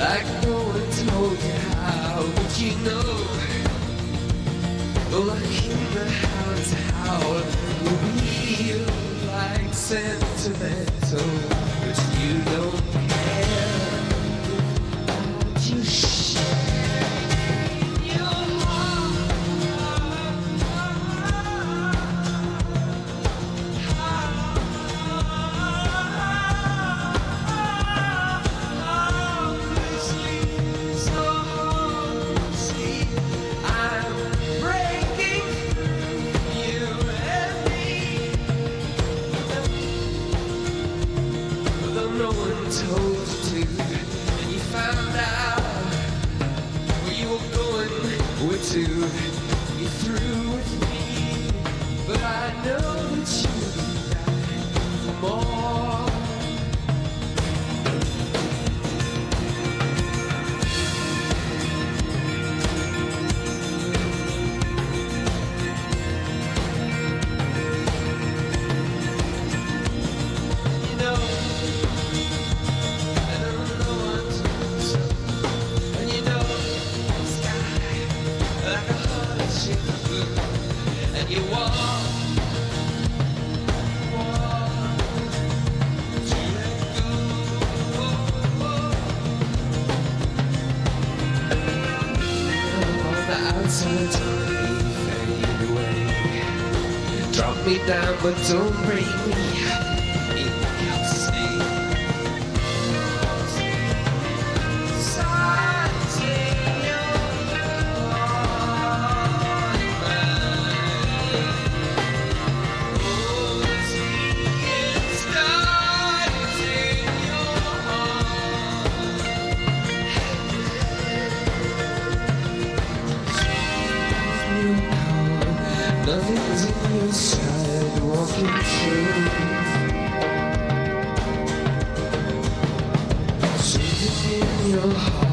like no one told you how, but you know. I hear the hounds howl, like sentimental. You threw with me, but I know. seem to leave anyway. Drop me down, but don't break me. in your heart.